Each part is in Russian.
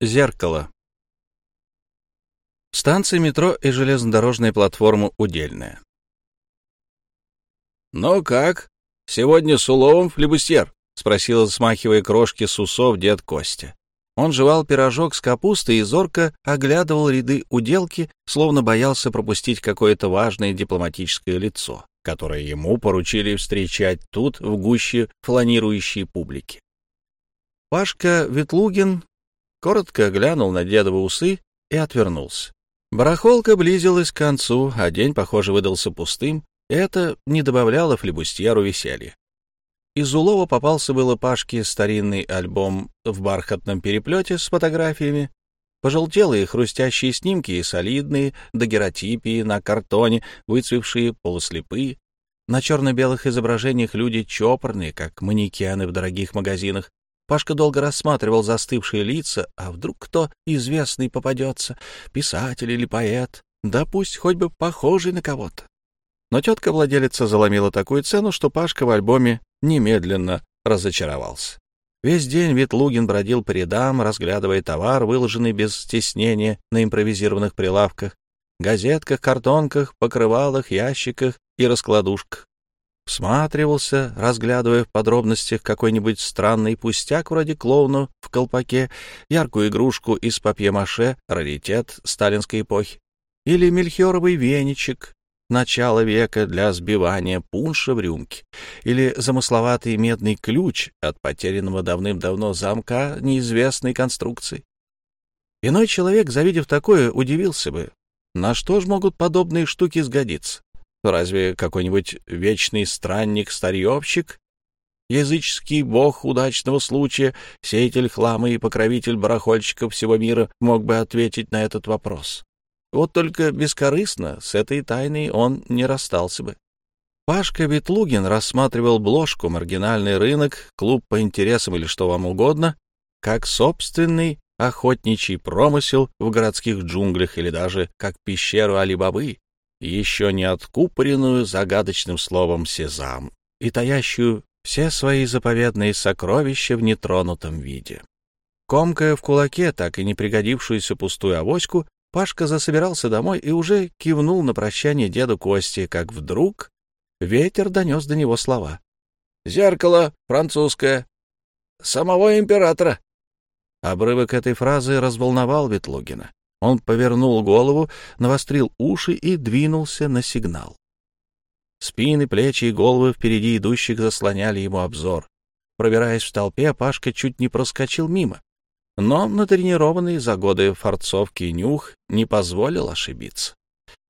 Зеркало. Станция метро и железнодорожная платформа Удельная. «Ну как? Сегодня с уловом, флебустьер?» — спросил, смахивая крошки с усов дед Костя. Он жевал пирожок с капустой и зорко оглядывал ряды уделки, словно боялся пропустить какое-то важное дипломатическое лицо, которое ему поручили встречать тут, в гуще фланирующей публики. Пашка Ветлугин коротко глянул на дедовы усы и отвернулся. Барахолка близилась к концу, а день, похоже, выдался пустым, это не добавляло флебустьеру веселья. Из Улова попался было Пашке старинный альбом в бархатном переплете с фотографиями, пожелтелые хрустящие снимки и солидные дагеротипии на картоне, выцвевшие, полуслепые. На черно-белых изображениях люди чопорные, как манекены в дорогих магазинах, Пашка долго рассматривал застывшие лица, а вдруг кто известный попадется, писатель или поэт, да пусть хоть бы похожий на кого-то. Но тетка-владелица заломила такую цену, что Пашка в альбоме немедленно разочаровался. Весь день Ветлугин бродил по рядам, разглядывая товар, выложенный без стеснения на импровизированных прилавках, газетках, картонках, покрывалах, ящиках и раскладушках всматривался, разглядывая в подробностях какой-нибудь странный пустяк вроде клоуна в колпаке, яркую игрушку из папье-маше, раритет сталинской эпохи, или мельхиоровый веничек начала века для сбивания пунша в рюмке, или замысловатый медный ключ от потерянного давным-давно замка неизвестной конструкции. Иной человек, завидев такое, удивился бы, на что ж могут подобные штуки сгодиться. Разве какой-нибудь вечный странник-старьевщик, языческий бог удачного случая, сеятель хлама и покровитель барахольщиков всего мира мог бы ответить на этот вопрос? Вот только бескорыстно с этой тайной он не расстался бы. Пашка Ветлугин рассматривал бложку «Маргинальный рынок», клуб по интересам или что вам угодно, как собственный охотничий промысел в городских джунглях или даже как пещеру Али-Бабы, еще не откупоренную загадочным словом «сезам» и таящую все свои заповедные сокровища в нетронутом виде. Комкая в кулаке так и не пригодившуюся пустую авоську, Пашка засобирался домой и уже кивнул на прощание деду Кости, как вдруг ветер донес до него слова. «Зеркало французское. Самого императора». Обрывок этой фразы разволновал Ветлугина. Он повернул голову, навострил уши и двинулся на сигнал. Спины, плечи и головы впереди идущих заслоняли ему обзор. Пробираясь в толпе, Пашка чуть не проскочил мимо. Но натренированный за годы форцовки нюх не позволил ошибиться.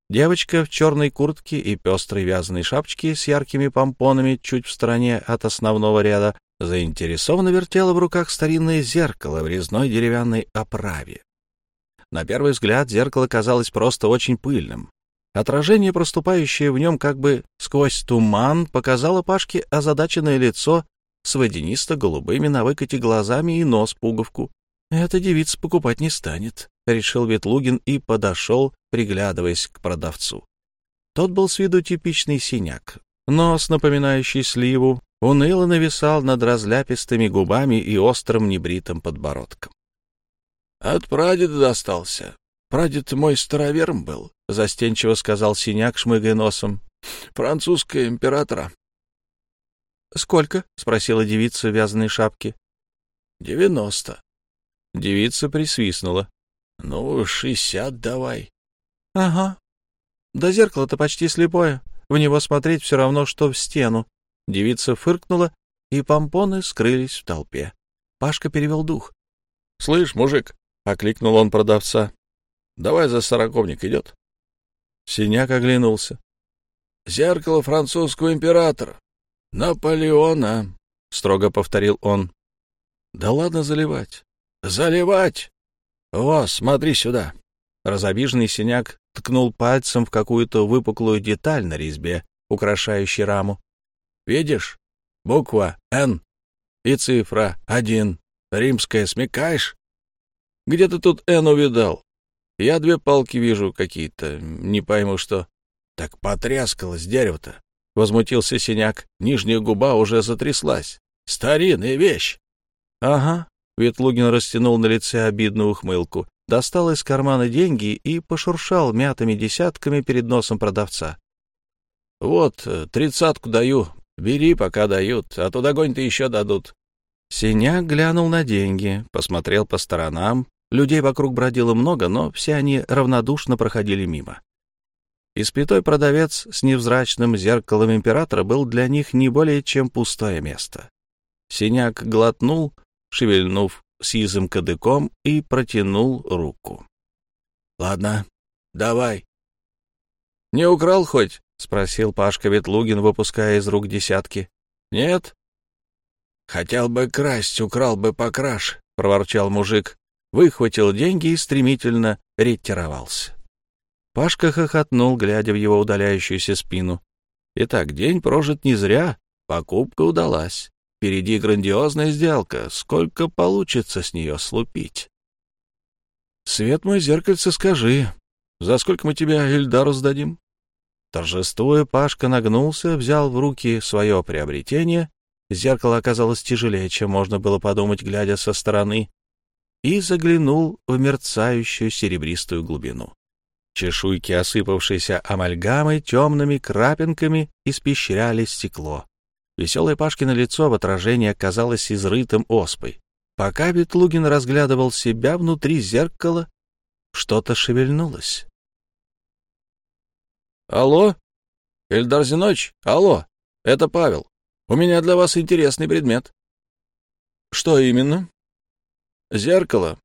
Девочка в черной куртке и пестрой вязаной шапочке с яркими помпонами чуть в стороне от основного ряда заинтересованно вертела в руках старинное зеркало в резной деревянной оправе. На первый взгляд зеркало казалось просто очень пыльным. Отражение, проступающее в нем как бы сквозь туман, показало Пашке озадаченное лицо с водянисто-голубыми на выкате глазами и нос-пуговку. «Эта девица покупать не станет», — решил Ветлугин и подошел, приглядываясь к продавцу. Тот был с виду типичный синяк. Нос, напоминающий сливу, уныло нависал над разляпистыми губами и острым небритым подбородком. — От прадеда достался. Прадед мой старовером был, — застенчиво сказал синяк, шмыгая носом. — Французская императора. — Сколько? — спросила девица в вязаной шапке. — Девяносто. Девица присвистнула. — Ну, шестьдесят давай. — Ага. Да зеркало-то почти слепое. В него смотреть все равно, что в стену. Девица фыркнула, и помпоны скрылись в толпе. Пашка перевел дух. — Слышь, мужик, окликнул он продавца. Давай за сороковник идет. Синяк оглянулся. Зеркало французского императора. Наполеона, строго повторил он. Да ладно заливать. Заливать. О, смотри сюда. Разобиженный синяк ткнул пальцем в какую-то выпуклую деталь на резьбе, украшающей раму. Видишь? Буква «Н» и цифра «один». Римская, смекаешь? Где ты тут Эн увидал? Я две палки вижу какие-то, не пойму что. Так потряскалось дерево-то. Возмутился синяк. Нижняя губа уже затряслась. Старинная вещь. Ага, Ветлугин растянул на лице обидную ухмылку, достал из кармана деньги и пошуршал мятыми десятками перед носом продавца. — Вот, тридцатку даю. Бери, пока дают, а то догонь-то еще дадут. Синяк глянул на деньги, посмотрел по сторонам. Людей вокруг бродило много, но все они равнодушно проходили мимо. Испятой продавец с невзрачным зеркалом императора был для них не более чем пустое место. Синяк глотнул, шевельнув сизым кадыком, и протянул руку. — Ладно, давай. — Не украл хоть? — спросил Пашка Ветлугин, выпуская из рук десятки. — Нет? — Хотел бы красть, украл бы покраш, — проворчал мужик, выхватил деньги и стремительно ретировался. Пашка хохотнул, глядя в его удаляющуюся спину. Итак, день прожит не зря, покупка удалась. Впереди грандиозная сделка. Сколько получится с нее слупить? Свет мой зеркальце, скажи, за сколько мы тебя Эльдару сдадим? Торжествуя, Пашка нагнулся, взял в руки свое приобретение. Зеркало оказалось тяжелее, чем можно было подумать, глядя со стороны, и заглянул в мерцающую серебристую глубину. Чешуйки, осыпавшиеся амальгамой, темными крапинками испещряли стекло. Веселое Пашкино лицо в отражении оказалось изрытым оспой. Пока Ветлугин разглядывал себя внутри зеркала, что-то шевельнулось. — Алло? Эльдар Зинович? Алло? Это Павел. У меня для вас интересный предмет. — Что именно? — Зеркало.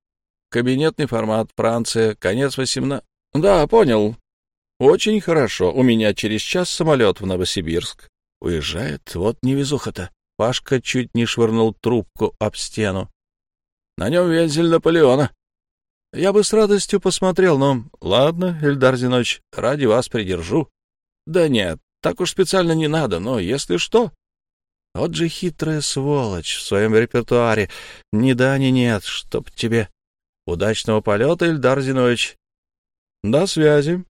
Кабинетный формат, Франция, конец 18... Да, понял. Очень хорошо. У меня через час самолет в Новосибирск. Уезжает. Вот невезуха-то. Пашка чуть не швырнул трубку об стену. На нем вензель Наполеона. Я бы с радостью посмотрел, но... Ладно, Эльдар Зинович, ради вас придержу. Да нет, так уж специально не надо, но если что... Вот же хитрая сволочь в своем репертуаре. Ни да, ни нет, чтоб тебе... Удачного полета, Эльдар Зинович. «До связи».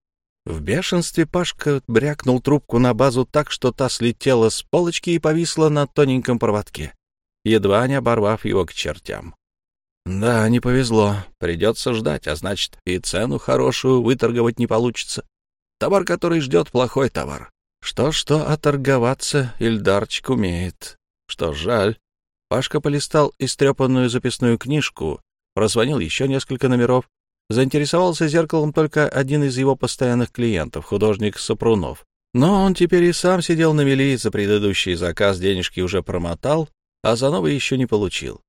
В бешенстве Пашка брякнул трубку на базу так, что та слетела с полочки и повисла на тоненьком проводке, едва не оборвав его к чертям. Да, не повезло. Придется ждать, а значит, и цену хорошую выторговать не получится. Товар, который ждет, плохой товар. Что-что, а торговаться Ильдарчик умеет. Что жаль. Пашка полистал истрепанную записную книжку, прозвонил еще несколько номеров, Заинтересовался зеркалом только один из его постоянных клиентов, художник Сапрунов. Но он теперь и сам сидел на мели, за предыдущий заказ денежки уже промотал, а за новый еще не получил.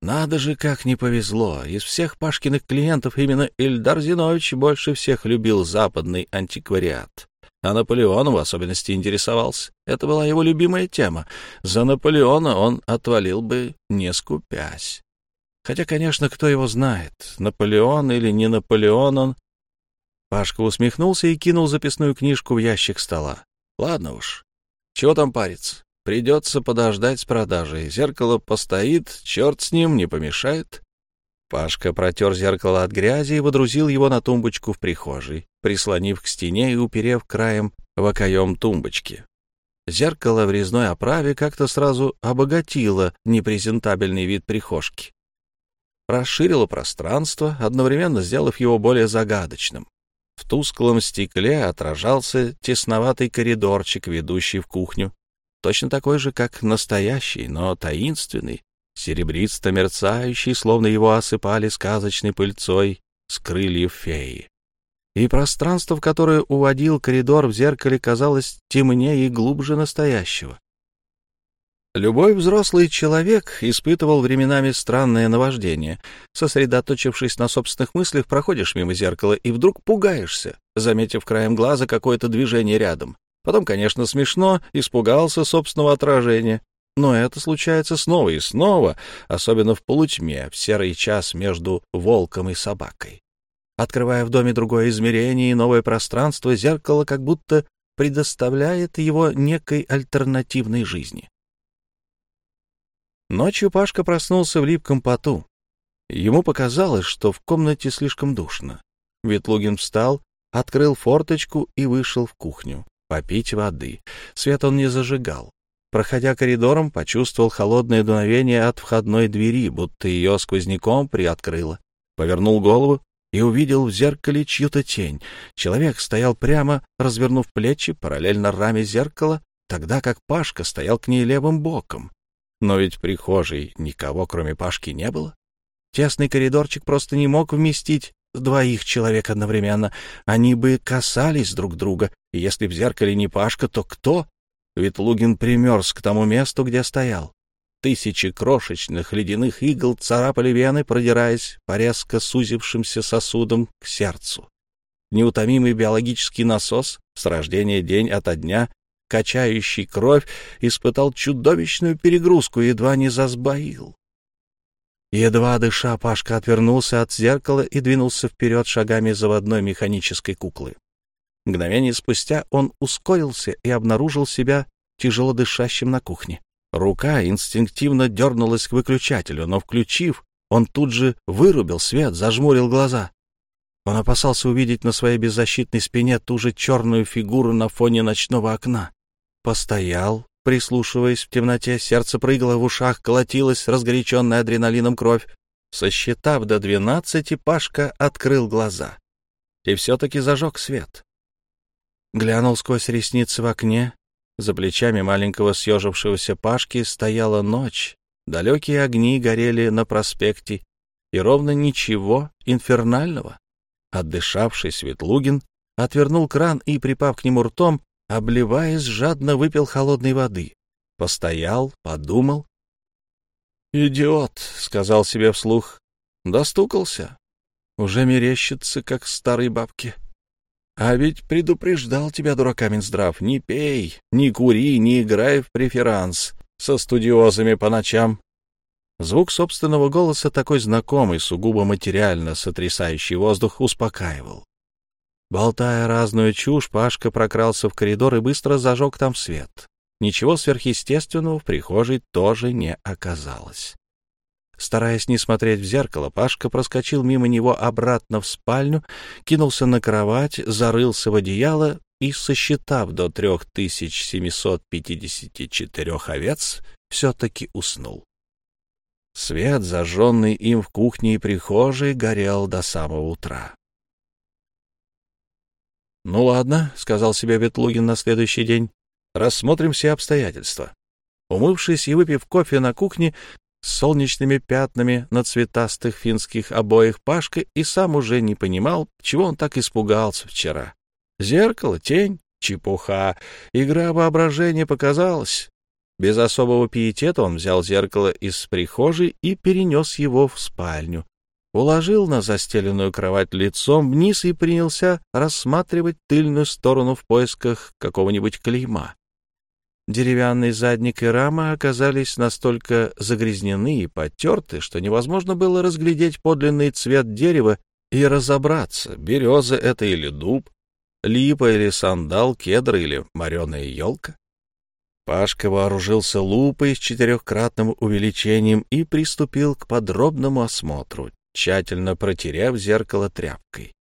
Надо же, как не повезло. Из всех Пашкиных клиентов именно Ильдар Зинович больше всех любил западный антиквариат. А Наполеоном в особенности интересовался. Это была его любимая тема. За Наполеона он отвалил бы, не скупясь. Хотя, конечно, кто его знает, Наполеон или не Наполеон он. Пашка усмехнулся и кинул записную книжку в ящик стола. Ладно уж, чего там париться? Придется подождать с продажей. Зеркало постоит, черт с ним, не помешает. Пашка протер зеркало от грязи и водрузил его на тумбочку в прихожей, прислонив к стене и уперев краем в окоем тумбочки. Зеркало в резной оправе как-то сразу обогатило непрезентабельный вид прихожки расширила пространство, одновременно сделав его более загадочным. В тусклом стекле отражался тесноватый коридорчик, ведущий в кухню, точно такой же, как настоящий, но таинственный, серебристо мерцающий, словно его осыпали сказочной пыльцой с крыльев феи. И пространство, в которое уводил коридор в зеркале, казалось темнее и глубже настоящего. Любой взрослый человек испытывал временами странное наваждение. Сосредоточившись на собственных мыслях, проходишь мимо зеркала и вдруг пугаешься, заметив краем глаза какое-то движение рядом. Потом, конечно, смешно, испугался собственного отражения. Но это случается снова и снова, особенно в полутьме, в серый час между волком и собакой. Открывая в доме другое измерение и новое пространство, зеркало как будто предоставляет его некой альтернативной жизни. Ночью Пашка проснулся в липком поту. Ему показалось, что в комнате слишком душно. Ветлугин встал, открыл форточку и вышел в кухню попить воды. Свет он не зажигал. Проходя коридором, почувствовал холодное дуновение от входной двери, будто ее сквозняком приоткрыло. Повернул голову и увидел в зеркале чью-то тень. Человек стоял прямо, развернув плечи, параллельно раме зеркала, тогда как Пашка стоял к ней левым боком. Но ведь в прихожей никого, кроме Пашки, не было. Тесный коридорчик просто не мог вместить двоих человек одновременно. Они бы касались друг друга, и если в зеркале не Пашка, то кто? Ведь Лугин примерз к тому месту, где стоял. Тысячи крошечных ледяных игл царапали вены, продираясь по резко сузившимся сосудам к сердцу. Неутомимый биологический насос, с рождения день ото дня, качающий кровь, испытал чудовищную перегрузку и едва не засбоил. Едва дыша, Пашка отвернулся от зеркала и двинулся вперед шагами заводной механической куклы. Мгновение спустя он ускорился и обнаружил себя тяжело дышащим на кухне. Рука инстинктивно дернулась к выключателю, но, включив, он тут же вырубил свет, зажмурил глаза. Он опасался увидеть на своей беззащитной спине ту же черную фигуру на фоне ночного окна. Постоял, прислушиваясь в темноте, сердце прыгало в ушах, колотилась разгоряченная адреналином кровь. Сосчитав до двенадцати, Пашка открыл глаза и все-таки зажег свет. Глянул сквозь ресницы в окне, за плечами маленького съежившегося Пашки стояла ночь, далекие огни горели на проспекте, и ровно ничего инфернального. Отдышавший Светлугин отвернул кран и, припав к нему ртом, обливаясь, жадно выпил холодной воды. Постоял, подумал. «Идиот», — сказал себе вслух, — «достукался. Уже мерещится, как старой бабке». А ведь предупреждал тебя, дурака Минздрав, не пей, не кури, не играй в преферанс со студиозами по ночам. Звук собственного голоса, такой знакомый, сугубо материально сотрясающий воздух, успокаивал. Болтая разную чушь, Пашка прокрался в коридор и быстро зажег там свет. Ничего сверхъестественного в прихожей тоже не оказалось. Стараясь не смотреть в зеркало, Пашка проскочил мимо него обратно в спальню, кинулся на кровать, зарылся в одеяло и, сосчитав до 3754 овец, все-таки уснул. Свет, зажженный им в кухне и прихожей, горел до самого утра. «Ну ладно», — сказал себе Ветлугин на следующий день, — «рассмотрим все обстоятельства». Умывшись и выпив кофе на кухне, с солнечными пятнами на цветастых финских обоях Пашка и сам уже не понимал, чего он так испугался вчера. Зеркало, тень, чепуха, игра воображения показалась. Без особого пиетета он взял зеркало из прихожей и перенес его в спальню. Уложил на застеленную кровать лицом вниз и принялся рассматривать тыльную сторону в поисках какого-нибудь клейма. Деревянный задник и рама оказались настолько загрязнены и потерты, что невозможно было разглядеть подлинный цвет дерева и разобраться, береза это или дуб, липа или сандал, кедр или мореная елка. Пашка вооружился лупой с четырехкратным увеличением и приступил к подробному осмотру, тщательно протерев зеркало тряпкой.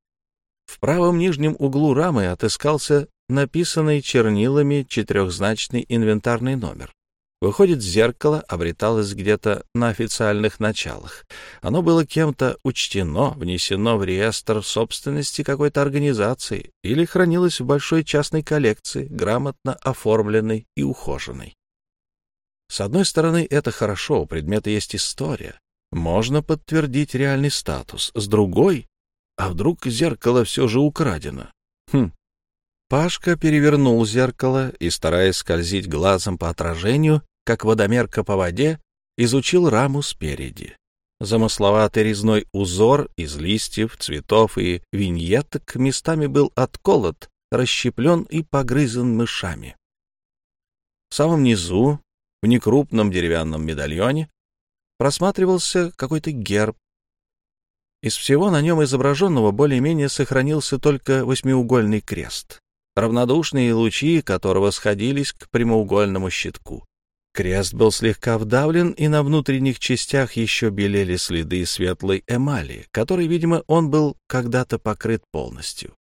В правом нижнем углу рамы отыскался написанный чернилами четырехзначный инвентарный номер. Выходит, зеркало обреталось где-то на официальных началах. Оно было кем-то учтено, внесено в реестр собственности какой-то организации или хранилось в большой частной коллекции, грамотно оформленной и ухоженной. С одной стороны, это хорошо, у предмета есть история. Можно подтвердить реальный статус. С другой, а вдруг зеркало все же украдено? Пашка перевернул зеркало и, стараясь скользить глазом по отражению, как водомерка по воде, изучил раму спереди. Замысловатый резной узор из листьев, цветов и виньеток местами был отколот, расщеплен и погрызен мышами. В самом низу, в некрупном деревянном медальоне, просматривался какой-то герб. Из всего на нем изображенного более-менее сохранился только восьмиугольный крест равнодушные лучи которого сходились к прямоугольному щитку. Крест был слегка вдавлен, и на внутренних частях еще белели следы светлой эмали, которой, видимо, он был когда-то покрыт полностью.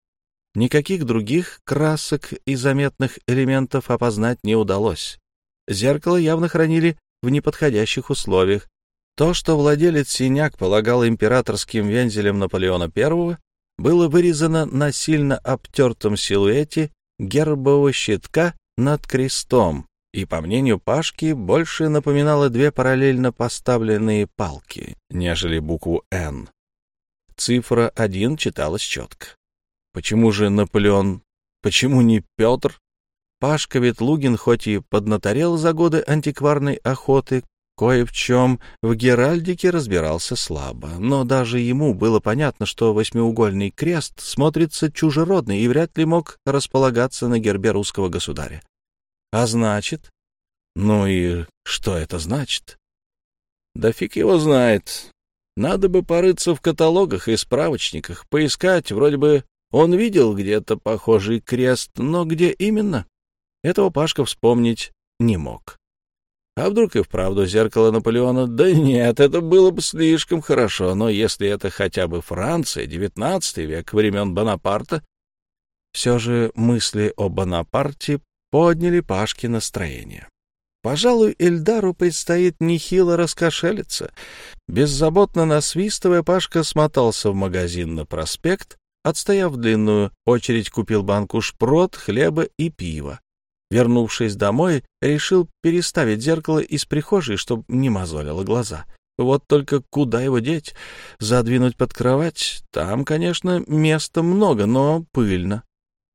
Никаких других красок и заметных элементов опознать не удалось. Зеркало явно хранили в неподходящих условиях. То, что владелец Синяк полагал императорским вензелем Наполеона I, было вырезано на сильно обтертом силуэте гербового щитка над крестом и, по мнению Пашки, больше напоминало две параллельно поставленные палки, нежели букву «Н». Цифра 1 читалась четко. Почему же Наполеон? Почему не Петр? Пашка Ветлугин хоть и поднаторел за годы антикварной охоты, кое в чем в Геральдике разбирался слабо, но даже ему было понятно, что восьмиугольный крест смотрится чужеродный и вряд ли мог располагаться на гербе русского государя. А значит? Ну и что это значит? Да фиг его знает. Надо бы порыться в каталогах и справочниках, поискать, вроде бы он видел где-то похожий крест, но где именно? Этого Пашка вспомнить не мог. А вдруг и вправду зеркало Наполеона? Да нет, это было бы слишком хорошо, но если это хотя бы Франция, девятнадцатый век, времен Бонапарта... Все же мысли о Бонапарте подняли Пашке настроение. Пожалуй, Эльдару предстоит нехило раскошелиться. Беззаботно насвистывая, Пашка смотался в магазин на проспект, отстояв длинную очередь, купил банку шпрот, хлеба и пива. Вернувшись домой, решил переставить зеркало из прихожей, чтобы не мозолило глаза. Вот только куда его деть? Задвинуть под кровать? Там, конечно, места много, но пыльно.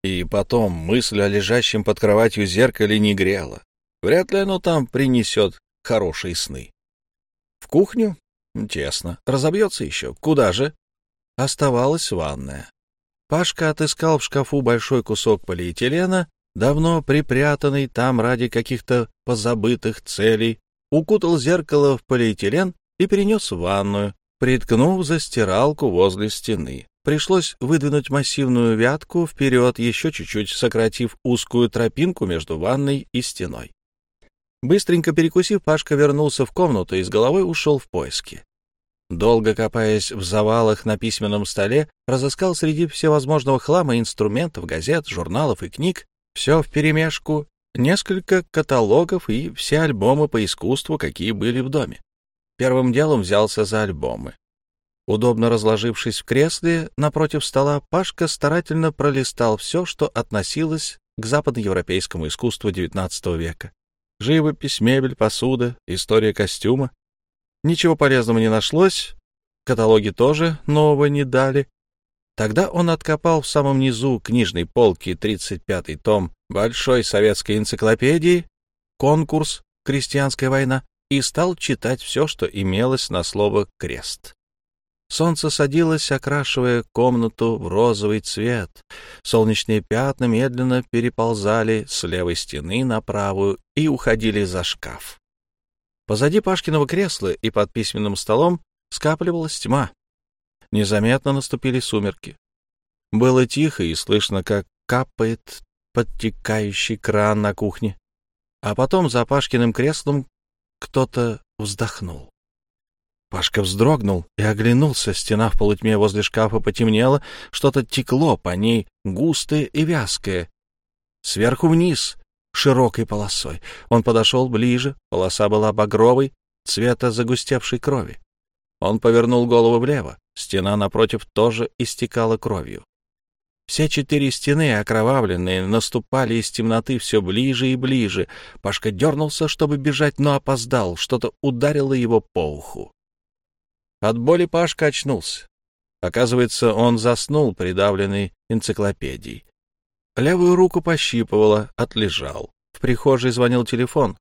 И потом мысль о лежащем под кроватью зеркале не грела. Вряд ли оно там принесет хорошие сны. В кухню? Тесно. Разобьется еще. Куда же? Оставалась ванная. Пашка отыскал в шкафу большой кусок полиэтилена, давно припрятанный там ради каких-то позабытых целей, укутал зеркало в полиэтилен и перенес в ванную, приткнув за стиралку возле стены. Пришлось выдвинуть массивную вятку вперед, еще чуть-чуть сократив узкую тропинку между ванной и стеной. Быстренько перекусив, Пашка вернулся в комнату и с головой ушел в поиски. Долго копаясь в завалах на письменном столе, разыскал среди всевозможного хлама инструментов, газет, журналов и книг, все вперемешку, несколько каталогов и все альбомы по искусству, какие были в доме. Первым делом взялся за альбомы. Удобно разложившись в кресле напротив стола, Пашка старательно пролистал все, что относилось к западноевропейскому искусству XIX века. Живопись, мебель, посуда, история костюма. Ничего полезного не нашлось, каталоги тоже нового не дали. Тогда он откопал в самом низу книжной полки 35-й том Большой советской энциклопедии «Конкурс. Крестьянская война» и стал читать все, что имелось на слово «крест». Солнце садилось, окрашивая комнату в розовый цвет. Солнечные пятна медленно переползали с левой стены на правую и уходили за шкаф. Позади Пашкиного кресла и под письменным столом скапливалась тьма. Незаметно наступили сумерки. Было тихо и слышно, как капает подтекающий кран на кухне. А потом за Пашкиным креслом кто-то вздохнул. Пашка вздрогнул и оглянулся. Стена в полутьме возле шкафа потемнела, что-то текло по ней, густое и вязкое. Сверху вниз, широкой полосой. Он подошел ближе, полоса была багровой, цвета загустевшей крови. Он повернул голову влево, стена напротив тоже истекала кровью. Все четыре стены, окровавленные, наступали из темноты все ближе и ближе. Пашка дернулся, чтобы бежать, но опоздал, что-то ударило его по уху. От боли Пашка очнулся. Оказывается, он заснул, придавленный энциклопедией. Левую руку пощипывало, отлежал. В прихожей звонил телефон.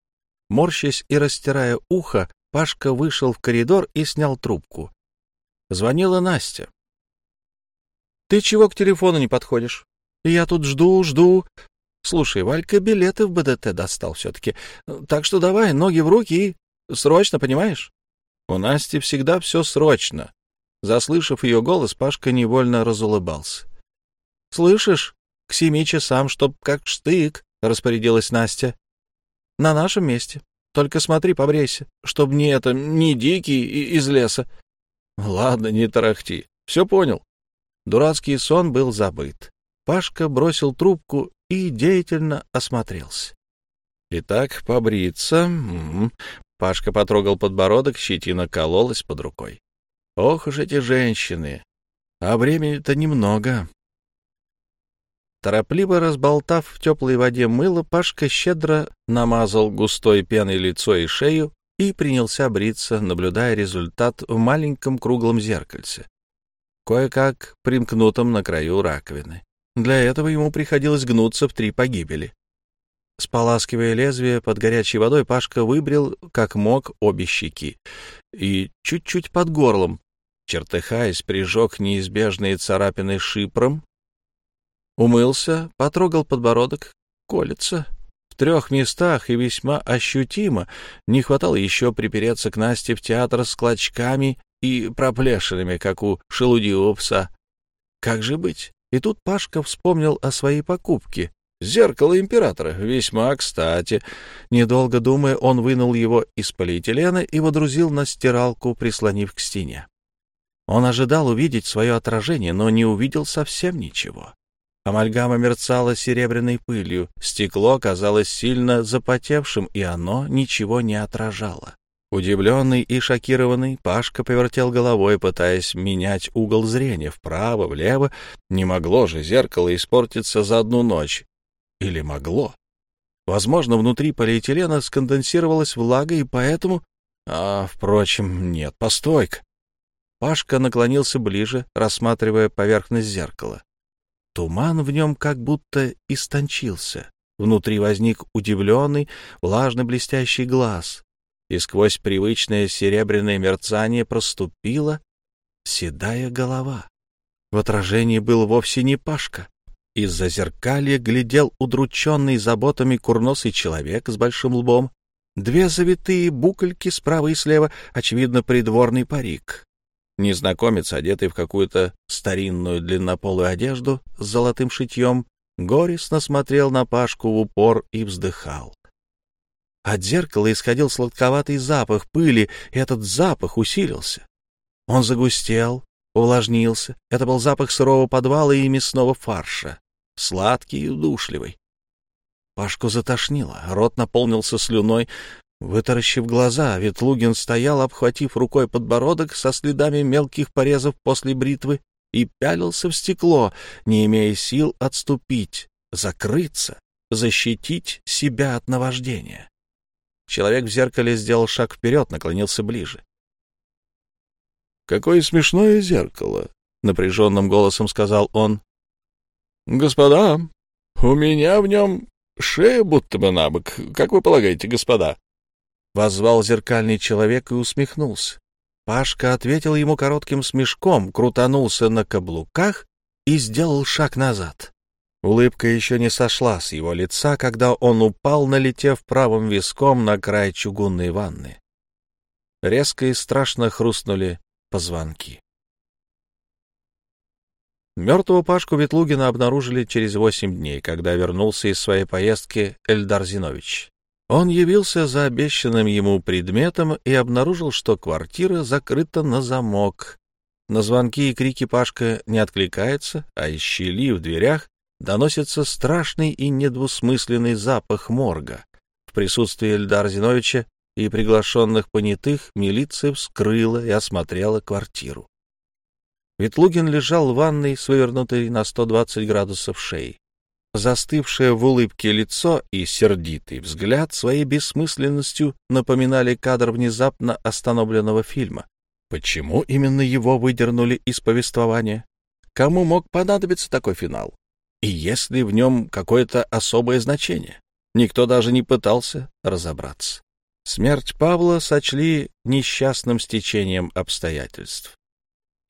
Морщась и растирая ухо, Пашка вышел в коридор и снял трубку. Звонила Настя. — Ты чего к телефону не подходишь? Я тут жду, жду. Слушай, Валька билеты в БДТ достал все-таки. Так что давай, ноги в руки и... Срочно, понимаешь? У Насти всегда все срочно. Заслышав ее голос, Пашка невольно разулыбался. — Слышишь? К семи часам, чтоб как штык, — распорядилась Настя. — На нашем месте. Только смотри, побрейся, чтоб не это, не дикий из леса. — Ладно, не тарахти. Все понял. Дурацкий сон был забыт. Пашка бросил трубку и деятельно осмотрелся. Итак, побриться. М-м. Пашка потрогал подбородок, щетина кололась под рукой. Ох уж эти женщины! А времени-то немного. Торопливо разболтав в теплой воде мыло, Пашка щедро намазал густой пеной лицо и шею и принялся бриться, наблюдая результат в маленьком круглом зеркальце, кое-как примкнутом на краю раковины. Для этого ему приходилось гнуться в три погибели. Споласкивая лезвие под горячей водой, Пашка выбрил, как мог, обе щеки и чуть-чуть под горлом, чертыхаясь, прижег неизбежные царапины шипром, Умылся, потрогал подбородок, колется. В трех местах и весьма ощутимо. Не хватало еще припереться к Насте в театр с клочками и проплешинами, как у шелудивого пса. Как же быть? И тут Пашка вспомнил о своей покупке. Зеркало императора. Весьма кстати. Недолго думая, он вынул его из полиэтилена и водрузил на стиралку, прислонив к стене. Он ожидал увидеть свое отражение, но не увидел совсем ничего. Амальгама мерцала серебряной пылью, стекло казалось сильно запотевшим, и оно ничего не отражало. Удивленный и шокированный, Пашка повертел головой, пытаясь менять угол зрения вправо, влево. Не могло же зеркало испортиться за одну ночь. Или могло? Возможно, внутри полиэтилена сконденсировалась влага, и поэтому... А, впрочем, нет, постой-ка. Пашка наклонился ближе, рассматривая поверхность зеркала. Туман в нем как будто истончился. Внутри возник удивленный, влажно-блестящий глаз, и сквозь привычное серебряное мерцание проступила седая голова. В отражении был вовсе не Пашка. Из-за зеркалья глядел удрученный заботами курносый человек с большим лбом, две завитые букольки справа и слева, очевидно, придворный парик. Незнакомец, одетый в какую-то старинную длиннополую одежду с золотым шитьем, горестно смотрел на Пашку в упор и вздыхал. От зеркала исходил сладковатый запах пыли, и этот запах усилился. Он загустел, увлажнился. Это был запах сырого подвала и мясного фарша, сладкий и удушливый. Пашку затошнило, рот наполнился слюной, Вытаращив глаза, Ветлугин стоял, обхватив рукой подбородок со следами мелких порезов после бритвы, и пялился в стекло, не имея сил отступить, закрыться, защитить себя от наваждения. Человек в зеркале сделал шаг вперед, наклонился ближе. — Какое смешное зеркало! — напряженным голосом сказал он. — Господа, у меня в нем шея будто бы набок. Как вы полагаете, господа? Возвал зеркальный человек и усмехнулся. Пашка ответил ему коротким смешком, крутанулся на каблуках и сделал шаг назад. Улыбка еще не сошла с его лица, когда он упал, налетев правым виском на край чугунной ванны. Резко и страшно хрустнули позвонки. Мертвого Пашку Ветлугина обнаружили через восемь дней, когда вернулся из своей поездки Эльдар Зинович. Он явился за обещанным ему предметом и обнаружил, что квартира закрыта на замок. На звонки и крики Пашка не откликается, а из щели в дверях доносится страшный и недвусмысленный запах морга. В присутствии Эльдара Зиновича и приглашенных понятых милиция вскрыла и осмотрела квартиру. Ветлугин лежал в ванной с вывернутой на 120 градусов шеей. Застывшее в улыбке лицо и сердитый взгляд своей бессмысленностью напоминали кадр внезапно остановленного фильма. Почему именно его выдернули из повествования? Кому мог понадобиться такой финал? И есть ли в нем какое-то особое значение? Никто даже не пытался разобраться. Смерть Павла сочли несчастным стечением обстоятельств.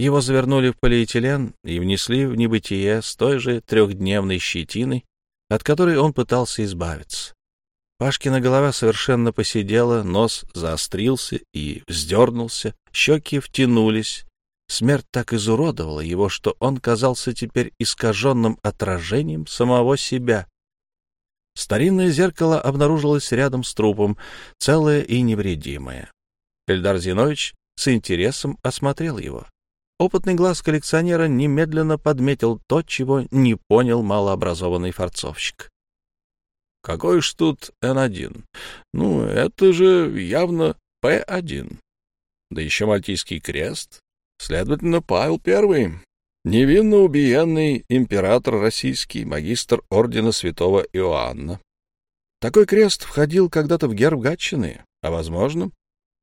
Его завернули в полиэтилен и внесли в небытие с той же трехдневной щетиной, от которой он пытался избавиться. Пашкина голова совершенно посидела, нос заострился и вздернулся, щеки втянулись. Смерть так изуродовала его, что он казался теперь искаженным отражением самого себя. Старинное зеркало обнаружилось рядом с трупом, целое и невредимое. Эльдар Зинович с интересом осмотрел его. Опытный глаз коллекционера немедленно подметил то, чего не понял малообразованный форцовщик. Какой ж тут Н1? Ну, это же явно П1. Да еще Мальтийский крест. Следовательно, Павел Первый, невинно убиенный император российский, магистр ордена святого Иоанна. Такой крест входил когда-то в герб Гатчины, а, возможно...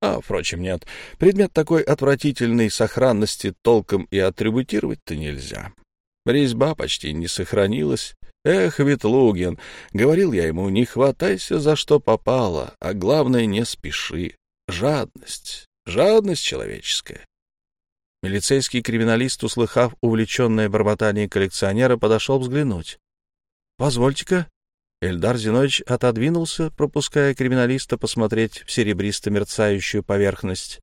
А, впрочем, нет. Предмет такой отвратительной сохранности толком и атрибутировать-то нельзя. Резьба почти не сохранилась. Эх, Ветлугин, говорил я ему, не хватайся за что попало, а главное, не спеши. Жадность, жадность человеческая. Милицейский криминалист, услыхав увлеченное бормотание коллекционера, подошел взглянуть. — Позвольте-ка. Эльдар Зинович отодвинулся, пропуская криминалиста посмотреть в серебристо-мерцающую поверхность.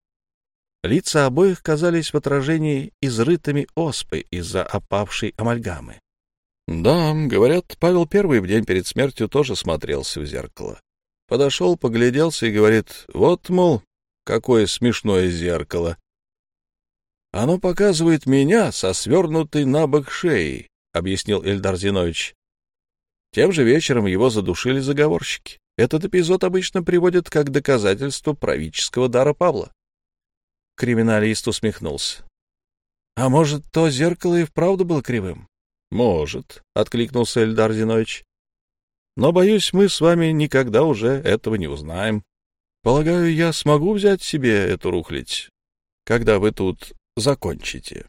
Лица обоих казались в отражении изрытыми оспой из-за опавшей амальгамы. Да, говорят, Павел Первый в день перед смертью тоже смотрелся в зеркало. Подошел, погляделся и говорит, вот, мол, какое смешное зеркало. Оно показывает меня со свернутой на бок шеей, объяснил Эльдар Зинович. Тем же вечером его задушили заговорщики. Этот эпизод обычно приводят как доказательство правительского дара Павла. Криминалист усмехнулся. — А может, то зеркало и вправду было кривым? — Может, — откликнулся Эльдар Зинович. — Но, боюсь, мы с вами никогда уже этого не узнаем. Полагаю, я смогу взять себе эту рухлядь, когда вы тут закончите.